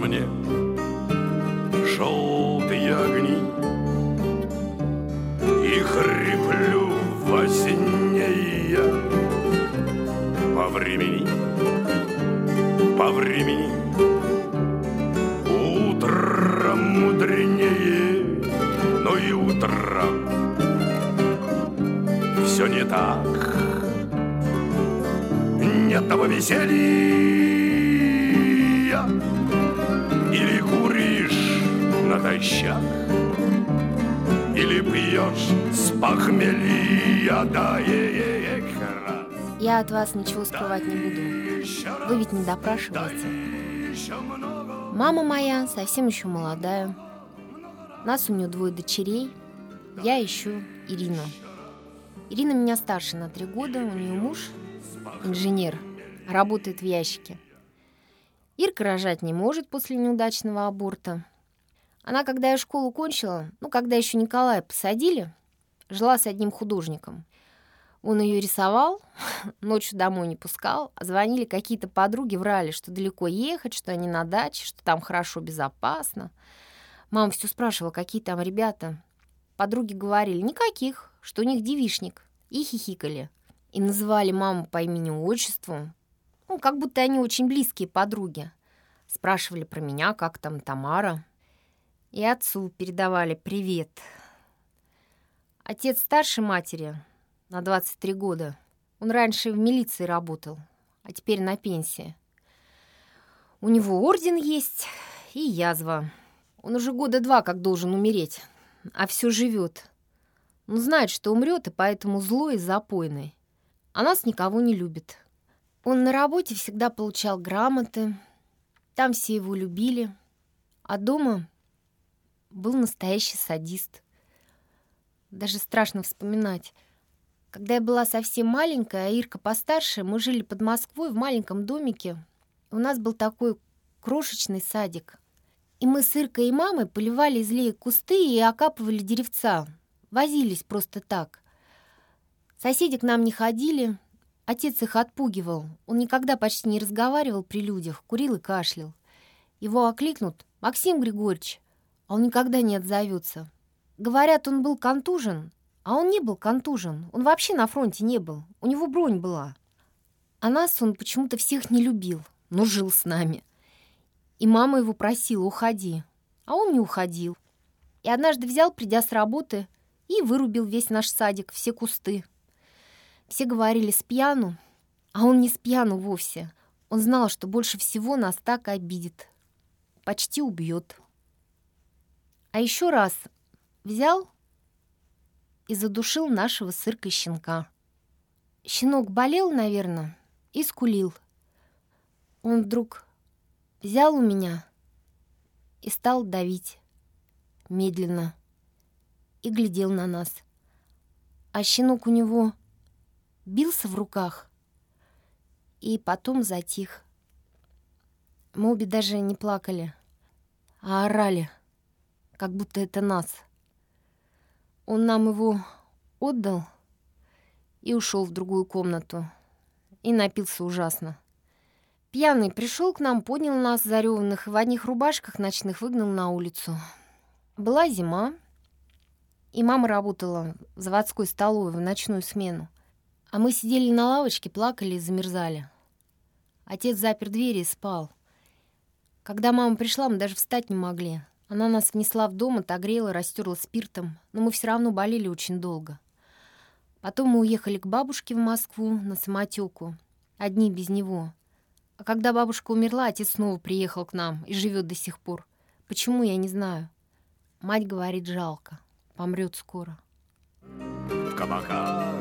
мне желтые огни. И хриплю во сне я По времени, по времени Утро мудренее, но и утро Все не так. Нет того веселья натощак Или пьешь с похмелья Да, е -е -е. Я от вас ничего скрывать не буду. Вы ведь не допрашиваете. Мама моя совсем еще молодая. Нас у нее двое дочерей. Я ищу Ирину. Ирина меня старше на три года. У нее муж инженер, работает в ящике. Ирка рожать не может после неудачного аборта. Она, когда я школу кончила, ну, когда еще Николая посадили, жила с одним художником. Он ее рисовал, ночью домой не пускал, а звонили какие-то подруги, врали, что далеко ехать, что они на даче, что там хорошо, безопасно. Мама все спрашивала, какие там ребята. Подруги говорили, никаких, что у них девишник. И хихикали. И называли маму по имени-отчеству. Ну, как будто они очень близкие подруги. Спрашивали про меня, как там Тамара. И отцу передавали привет. Отец старше матери на 23 года. Он раньше в милиции работал, а теперь на пенсии. У него орден есть и язва. Он уже года два как должен умереть, а все живет. Он знает, что умрет, и поэтому злой и запойный. А нас никого не любит. Он на работе всегда получал грамоты, там все его любили, а дома был настоящий садист. Даже страшно вспоминать. Когда я была совсем маленькая, а Ирка постарше, мы жили под Москвой в маленьком домике. У нас был такой крошечный садик. И мы с Иркой и мамой поливали из кусты и окапывали деревца. Возились просто так. Соседи к нам не ходили. Отец их отпугивал. Он никогда почти не разговаривал при людях, курил и кашлял. Его окликнут «Максим Григорьевич», он никогда не отзовется. Говорят, он был контужен, а он не был контужен. Он вообще на фронте не был. У него бронь была. А нас он почему-то всех не любил, но жил с нами. И мама его просила «Уходи». А он не уходил. И однажды взял, придя с работы, и вырубил весь наш садик, все кусты. Все говорили с пьяну, а он не с пьяну вовсе. Он знал, что больше всего нас так обидит. Почти убьет. А еще раз взял и задушил нашего сырка щенка. Щенок болел, наверное, и скулил. Он вдруг взял у меня и стал давить медленно и глядел на нас. А щенок у него бился в руках и потом затих. Мы обе даже не плакали, а орали, как будто это нас. Он нам его отдал и ушел в другую комнату. И напился ужасно. Пьяный пришел к нам, поднял нас зареванных и в одних рубашках ночных выгнал на улицу. Была зима, и мама работала в заводской столовой в ночную смену. А мы сидели на лавочке, плакали и замерзали. Отец запер двери и спал. Когда мама пришла, мы даже встать не могли. Она нас внесла в дом, отогрела, растерла спиртом, но мы все равно болели очень долго. Потом мы уехали к бабушке в Москву на самотеку, одни без него. А когда бабушка умерла, отец снова приехал к нам и живет до сих пор. Почему, я не знаю. Мать говорит, жалко, помрет скоро. в кабаках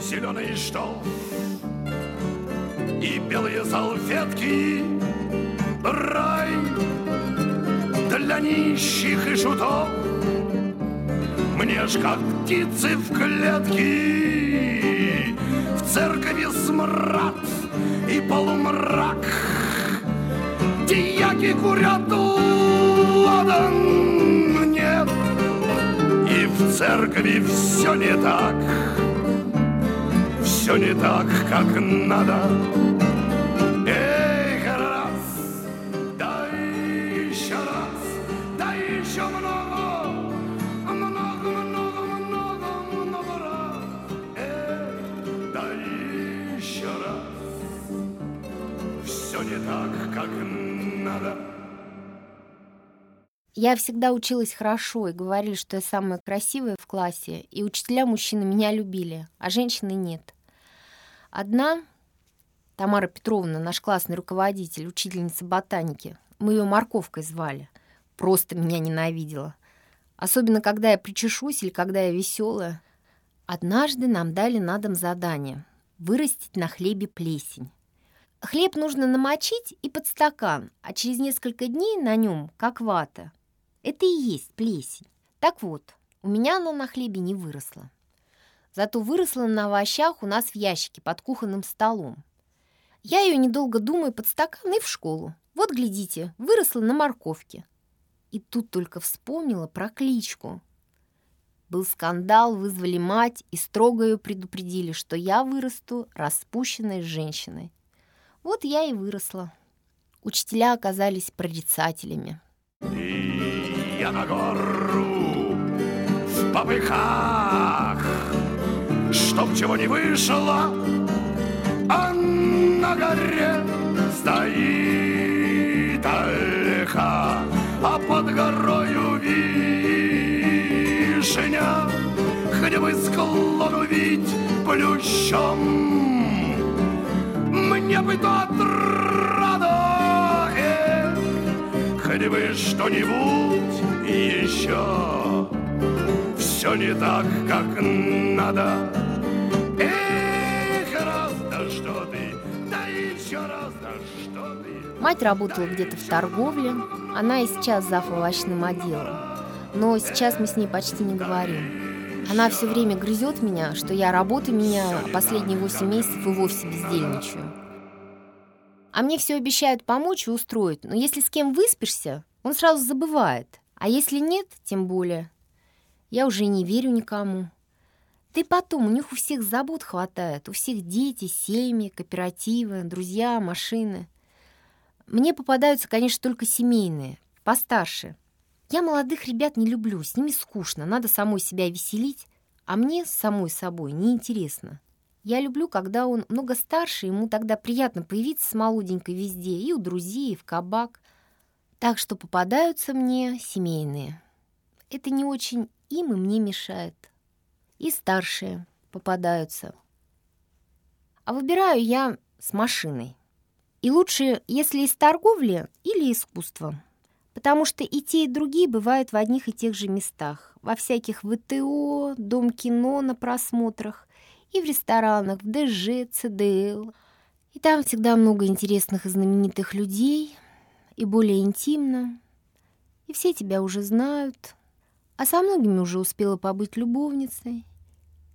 Зеленый штоф И белые салфетки Рай для нищих и шутов. Мне ж как птицы в клетке В церкви смрад и полумрак. Дьяки курят ладан Нет, и в церкви все не так Все не так, как надо еще много, много, много, много, много раз. Это еще раз. Все не так, как надо. Я всегда училась хорошо и говорили, что я самая красивая в классе, и учителя мужчины меня любили, а женщины нет. Одна, Тамара Петровна, наш классный руководитель, учительница ботаники, мы ее морковкой звали – просто меня ненавидела. Особенно, когда я причешусь или когда я веселая. Однажды нам дали на дом задание – вырастить на хлебе плесень. Хлеб нужно намочить и под стакан, а через несколько дней на нем, как вата. Это и есть плесень. Так вот, у меня она на хлебе не выросла. Зато выросла на овощах у нас в ящике под кухонным столом. Я ее, недолго думаю, под стакан и в школу. Вот, глядите, выросла на морковке. И тут только вспомнила про кличку. Был скандал, вызвали мать и строго ее предупредили, что я вырасту распущенной женщиной. Вот я и выросла. Учителя оказались прорицателями. И я на гору в попыхах, Чтоб чего не вышло, а на горе стоит А под горою вишня, Хотя бы склон увидеть плющом, мне бы то отрада, эх, хоть бы что-нибудь еще. Все не так, как надо. Мать работала где-то в торговле, она и сейчас зав. овощным отделом. Но сейчас мы с ней почти не говорим. Она все время грызет меня, что я работу меняю, а последние восемь месяцев и вовсе бездельничаю. А мне все обещают помочь и устроить, но если с кем выспишься, он сразу забывает. А если нет, тем более. Я уже не верю никому. И потом, у них у всех забот хватает. У всех дети, семьи, кооперативы, друзья, машины. Мне попадаются, конечно, только семейные, постарше. Я молодых ребят не люблю, с ними скучно, надо самой себя веселить, а мне самой собой неинтересно. Я люблю, когда он много старше, ему тогда приятно появиться с молоденькой везде, и у друзей, и в кабак. Так что попадаются мне семейные. Это не очень им и мне мешает. И старшие попадаются. А выбираю я с машиной. И лучше, если из торговли или искусства потому что и те, и другие бывают в одних и тех же местах, во всяких ВТО, Дом кино на просмотрах, и в ресторанах, в ДЖ, ЦДЛ. И там всегда много интересных и знаменитых людей, и более интимно, и все тебя уже знают, а со многими уже успела побыть любовницей,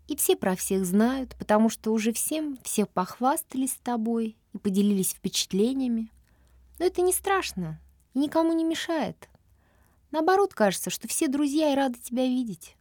и все про всех знают, потому что уже всем все похвастались с тобой и поделились впечатлениями. Но это не страшно, и никому не мешает. Наоборот, кажется, что все друзья и рады тебя видеть.